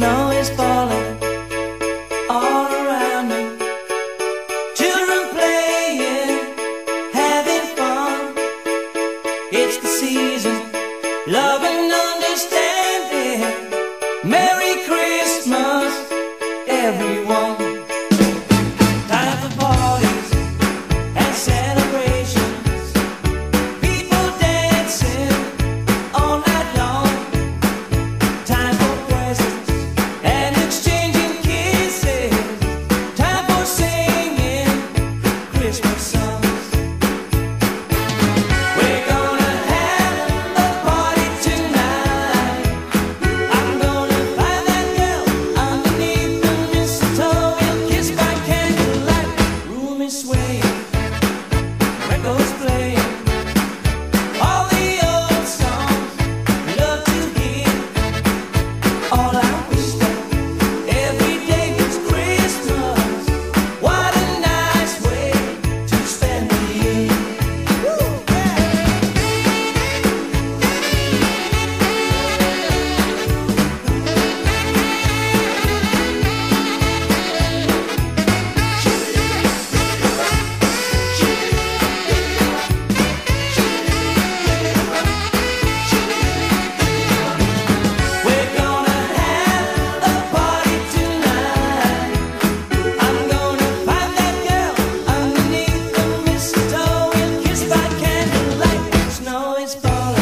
snow is falling all around me. Children playing, having fun. It's the season, loving under. all I star.